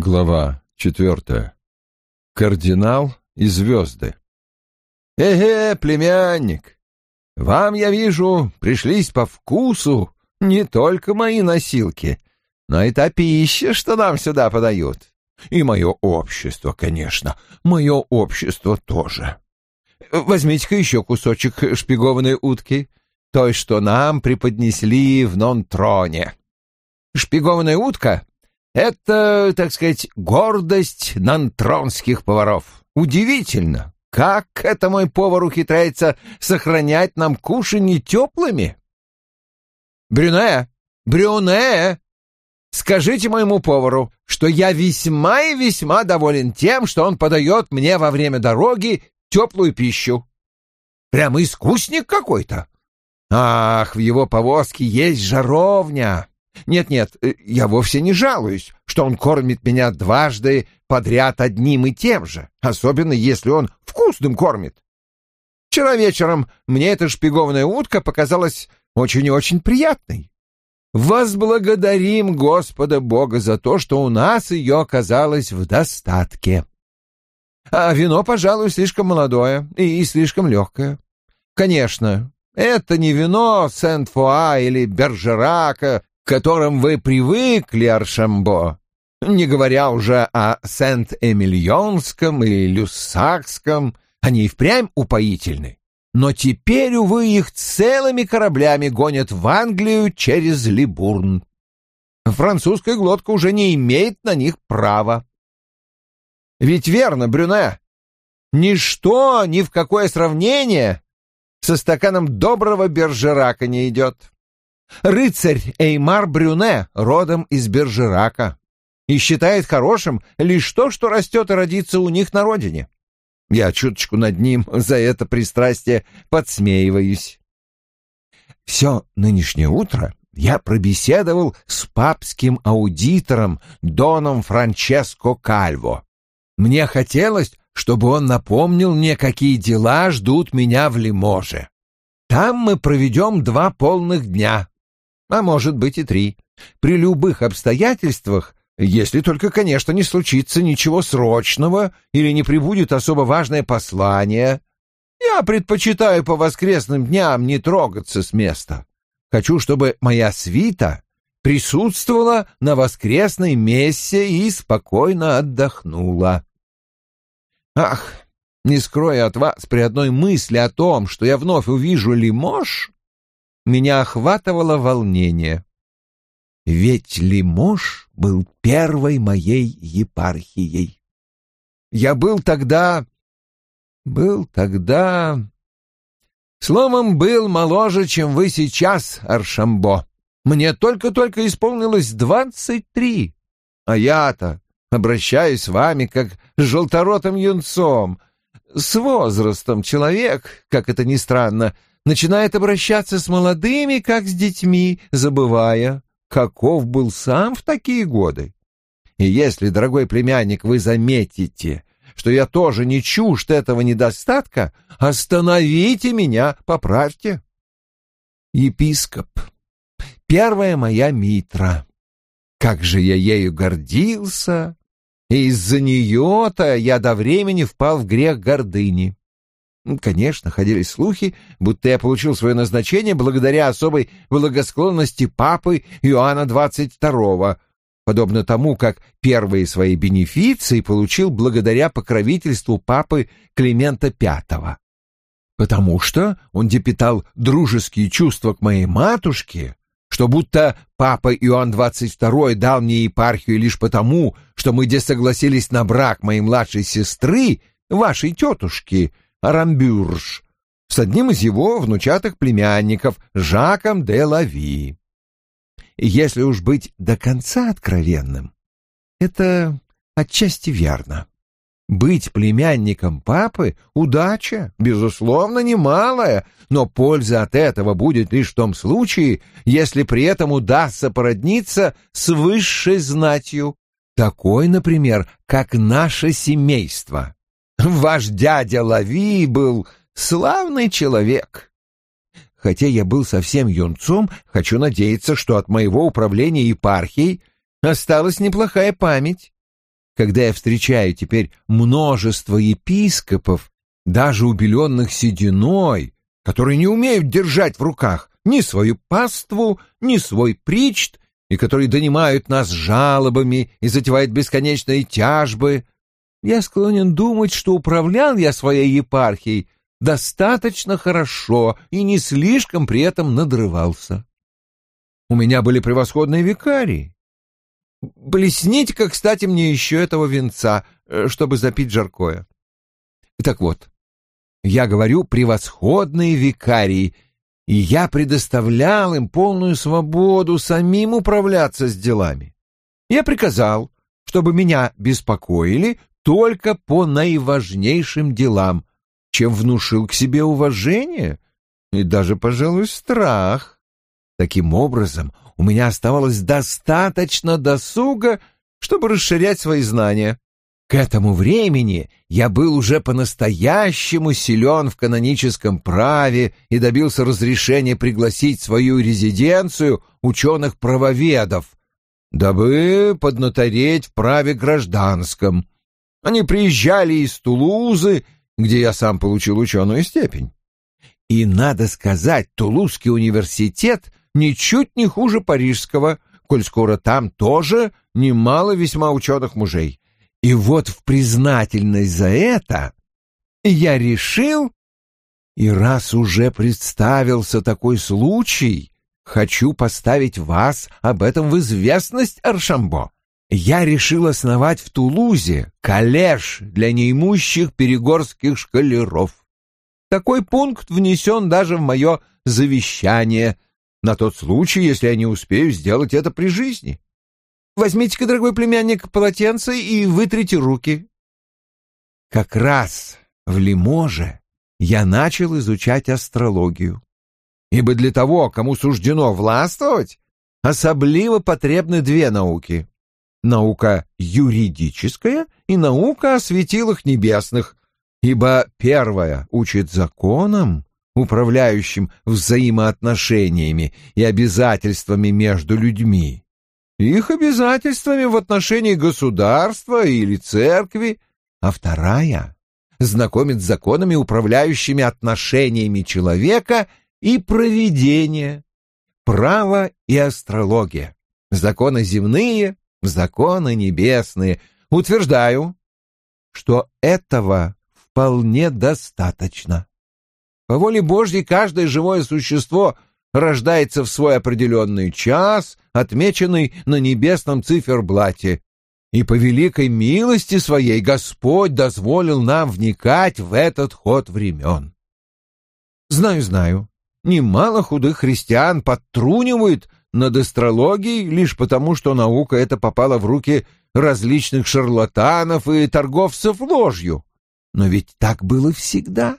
Глава четвертая. Кардинал и звезды. «Эге, племянник, вам, я вижу, пришлись по вкусу не только мои носилки, но и та пища, что нам сюда подают. И мое общество, конечно, мое общество тоже. Возьмите-ка еще кусочек шпигованной утки, той, что нам преподнесли в Нон-Троне. Шпигованная утка — это, так сказать, гордость нантронских поваров. Удивительно, как это мой повар ухитряется сохранять нам кушанье теплыми? Брюне, Брюне, скажите моему повару, что я весьма и весьма доволен тем, что он подает мне во время дороги теплую пищу. Прямо искусник какой-то. Ах, в его повозке есть жаровня. Нет-нет, э, я вовсе не жалуюсь, что он кормит меня дважды подряд одним и тем же, особенно если он вкусным кормит. Вчера вечером мне эта шпигованная утка показалась очень и очень приятной. Возблагодарим Господа Бога за то, что у нас ее оказалось в достатке. А вино, пожалуй, слишком молодое и слишком легкое. Конечно, это не вино Сент-Фуа или Бержерака, которым вы привыкли, Аршамбо, не говоря уже о Сент-Эмильонском или Люссакском, они и впрямь упоительны. Но теперь, увы, их целыми кораблями гонят в Англию через Либурн. Французская глотка уже не имеет на них права. Ведь верно, Брюне, ничто, ни в какое сравнение со стаканом доброго бержерака не идет. Рыцарь Эймар Брюне родом из Бержерака и считает хорошим лишь то, что растет и родится у них на родине. Я чуточку над ним за это пристрастие подсмеиваюсь. Все нынешнее утро я пробеседовал с папским аудитором Доном Франческо Кальво. Мне хотелось, чтобы он напомнил мне, какие дела ждут меня в Лиможе. Там мы проведем два полных дня, а может быть и три. При любых обстоятельствах, если только, конечно, не случится ничего срочного или не прибудет особо важное послание, я предпочитаю по воскресным дням не трогаться с места. Хочу, чтобы моя свита присутствовала на воскресной мессе и спокойно отдохнула. Ах, не скрою от вас при одной мысли о том, что я вновь увижу Лимож, меня охватывало волнение. Ведь Лимож был первой моей епархией. Я был тогда... был тогда... Словом, был моложе, чем вы сейчас, Аршамбо. Мне только-только исполнилось двадцать три, а я-то обращаюсь с вами как с желторотым юнцом. С возрастом человек, как это ни странно, начинает обращаться с молодыми, как с детьми, забывая, каков был сам в такие годы. И если, дорогой племянник, вы заметите, что я тоже не чужд этого недостатка, остановите меня, поправьте. Епископ. Первая моя митра. Как же я ею гордился, и из-за нее-то я до времени впал в грех гордыни. Конечно, ходили слухи, будто я получил свое назначение благодаря особой благосклонности папы Иоанна XXII, подобно тому, как первые свои бенефиции получил благодаря покровительству папы Климента V. Потому что он депитал дружеские чувства к моей матушке, что будто папа Иоанн XXII дал мне епархию лишь потому, что мы согласились на брак моей младшей сестры, вашей тетушки, Арамбюрж, с одним из его внучатых племянников, Жаком де Лави. Если уж быть до конца откровенным, это отчасти верно. Быть племянником папы — удача, безусловно, немалая, но польза от этого будет лишь в том случае, если при этом удастся породниться с высшей знатью, такой, например, как наше семейство. Ваш дядя Лави был славный человек. Хотя я был совсем юнцом, хочу надеяться, что от моего управления епархией осталась неплохая память. когда я встречаю теперь множество епископов, даже убеленных сединой, которые не умеют держать в руках ни свою паству, ни свой причт, и которые донимают нас жалобами и затевают бесконечные тяжбы, я склонен думать, что управлял я своей епархией достаточно хорошо и не слишком при этом надрывался. У меня были превосходные викарии. Блесните-ка, кстати, мне еще этого венца, э, чтобы запить жаркое. Так вот, я говорю «превосходные викарии», и я предоставлял им полную свободу самим управляться с делами. Я приказал, чтобы меня беспокоили только по наиважнейшим делам, чем внушил к себе уважение и даже, пожалуй, страх. Таким образом, у меня оставалось достаточно досуга, чтобы расширять свои знания. К этому времени я был уже по-настоящему силен в каноническом праве и добился разрешения пригласить в свою резиденцию ученых-правоведов, дабы поднатореть в праве гражданском. Они приезжали из Тулузы, где я сам получил ученую степень. И, надо сказать, Тулузский университет ничуть не хуже парижского, коль скоро там тоже немало весьма ученых мужей. И вот в признательность за это я решил, и раз уже представился такой случай, хочу поставить вас об этом в известность, Аршамбо. Я решил основать в Тулузе коллеж для неимущих перегорских шкалеров. Такой пункт внесен даже в мое завещание на тот случай, если я не успею сделать это при жизни. Возьмите-ка, дорогой племянник, полотенце и вытрите руки. Как раз в Лиможе я начал изучать астрологию. Ибо для того, кому суждено властвовать, особливо потребны две науки. Наука юридическая и наука о светилах небесных, ибо первая учит законам, управляющим взаимоотношениями и обязательствами между людьми, их обязательствами в отношении государства или церкви, а вторая знакомит с законами, управляющими отношениями человека и проведения, право и астрология, законы земные, законы небесные. Утверждаю, что этого вполне достаточно. По воле Божьей каждое живое существо рождается в свой определенный час, отмеченный на небесном циферблате, и по великой милости своей Господь дозволил нам вникать в этот ход времен. Знаю, знаю, немало худых христиан подтрунивают над астрологией лишь потому, что наука эта попала в руки различных шарлатанов и торговцев ложью. Но ведь так было всегда.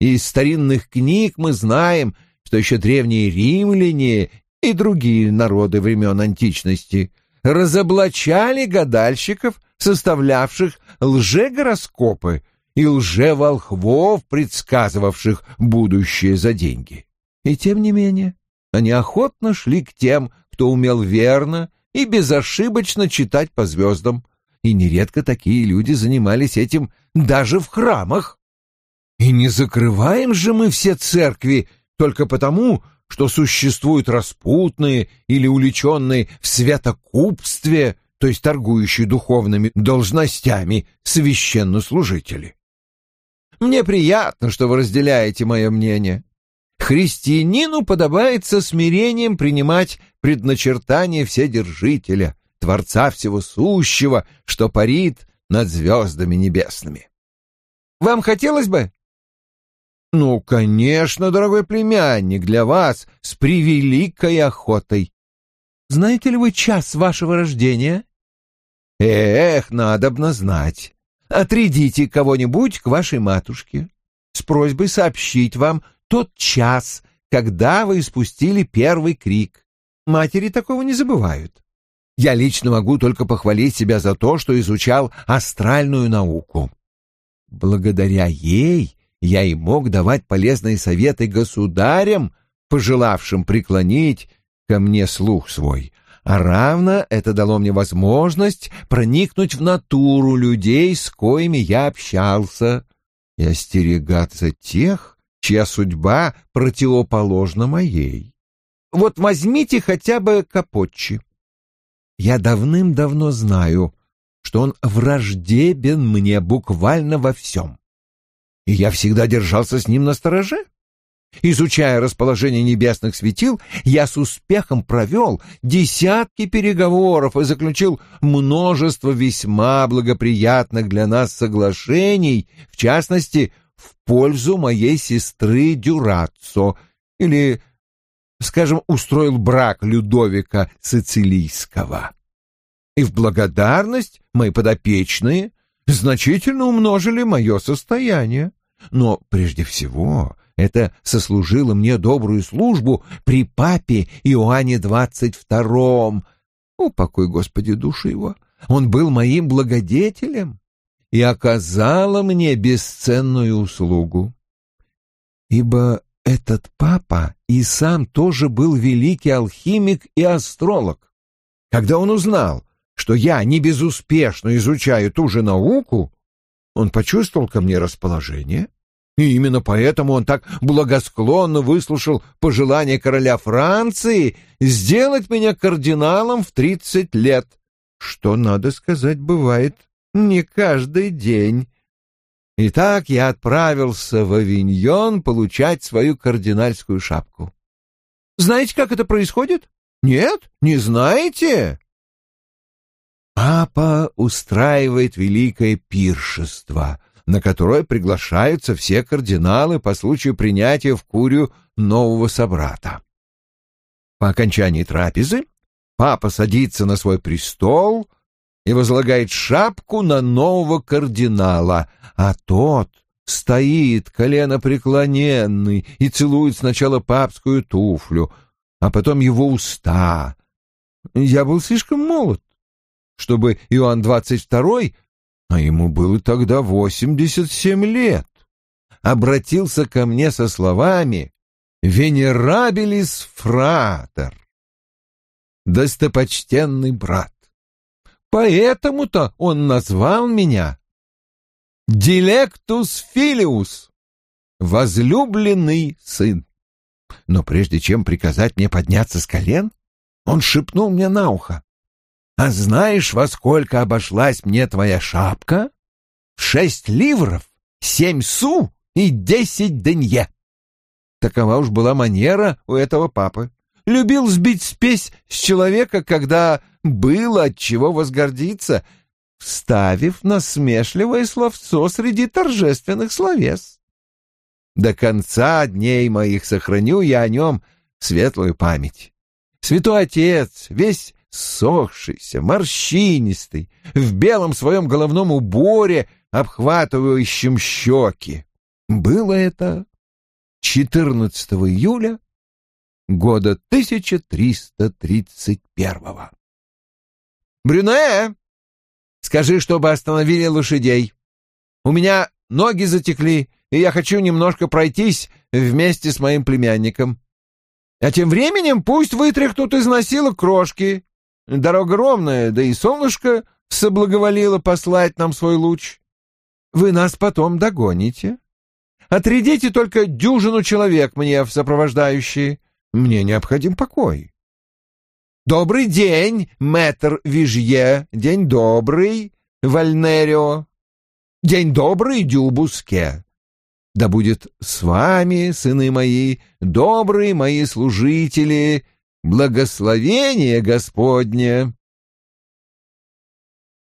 Из старинных книг мы знаем, что еще древние римляне и другие народы времен античности разоблачали гадальщиков, составлявших лжегороскопы и лжеволхвов, предсказывавших будущее за деньги. И тем не менее, они охотно шли к тем, кто умел верно и безошибочно читать по звездам, и нередко такие люди занимались этим даже в храмах. И не закрываем же мы все церкви только потому, что существуют распутные или уличенные в святокупстве, то есть торгующие духовными должностями, священнослужители. Мне приятно, что вы разделяете мое мнение. Христианину подобает со смирением принимать предначертание Вседержителя, Творца Всего Сущего, что парит над звездами небесными. Вам хотелось бы, «Ну, конечно, дорогой племянник, для вас с превеликой охотой. Знаете ли вы час вашего рождения?» «Эх, надобно знать. Отрядите кого-нибудь к вашей матушке с просьбой сообщить вам тот час, когда вы испустили первый крик. Матери такого не забывают. Я лично могу только похвалить себя за то, что изучал астральную науку. Благодаря ей я и мог давать полезные советы государям, пожелавшим преклонить ко мне слух свой, а равно это дало мне возможность проникнуть в натуру людей, с коими я общался, и остерегаться тех, чья судьба противоположна моей. Вот возьмите хотя бы Капотчи. Я давным-давно знаю, что он враждебен мне буквально во всем. И я всегда держался с ним на стороже. Изучая расположение небесных светил, я с успехом провел десятки переговоров и заключил множество весьма благоприятных для нас соглашений, в частности, в пользу моей сестры Дюраццо, или, скажем, устроил брак Людовика Сицилийского. И в благодарность мои подопечные значительно умножили мое состояние. Но прежде всего это сослужило мне добрую службу при папе Иоанне двадцать втором. Упокой, Господи, душу его. Он был моим благодетелем и оказала мне бесценную услугу. Ибо этот папа и сам тоже был великий алхимик и астролог. Когда он узнал, что я не безуспешно изучаю ту же науку, он почувствовал ко мне расположение и именно поэтому он так благосклонно выслушал пожелание короля Франции сделать меня кардиналом в тридцать лет, что, надо сказать, бывает не каждый день. Итак, я отправился в Авиньон получать свою кардинальскую шапку. Знаете, как это происходит? Нет, не знаете? Папа устраивает великое пиршество — на которое приглашаются все кардиналы по случаю принятия в Курию нового собрата. По окончании трапезы папа садится на свой престол и возлагает шапку на нового кардинала, а тот стоит коленопреклоненный и целует сначала папскую туфлю, а потом его уста. Я был слишком молод, чтобы Иоанн двадцать второй а ему было тогда восемьдесят семь лет, обратился ко мне со словами «Venerabilis frater» — «Достопочтенный брат». Поэтому-то он назвал меня «Dilectus filius» — «возлюбленный сын». Но прежде чем приказать мне подняться с колен, он шепнул мне на ухо а знаешь, во сколько обошлась мне твоя шапка? Шесть ливров, семь су и десять денье. Такова уж была манера у этого папы. Любил сбить спесь с человека, когда было от чего возгордиться, вставив насмешливое словцо среди торжественных словес. До конца дней моих сохраню я о нем светлую память. Святой Отец, весь сохшийся, морщинистый, в белом своем головном уборе, обхватывающем щеки. Было это 14 июля года 1331-го. «Брюне, скажи, чтобы остановили лошадей. У меня ноги затекли, и я хочу немножко пройтись вместе с моим племянником. А тем временем пусть вытряхнут из носилок крошки, Дорога ровная, да и солнышко соблаговолило послать нам свой луч. Вы нас потом догоните. Отрядите только дюжину человек мне в сопровождающие. Мне необходим покой. Добрый день, мэтр Вижье. День добрый, Вальнерио. День добрый, Дюбуске. Да будет с вами, сыны мои, добрые мои служители, благословение Господне!»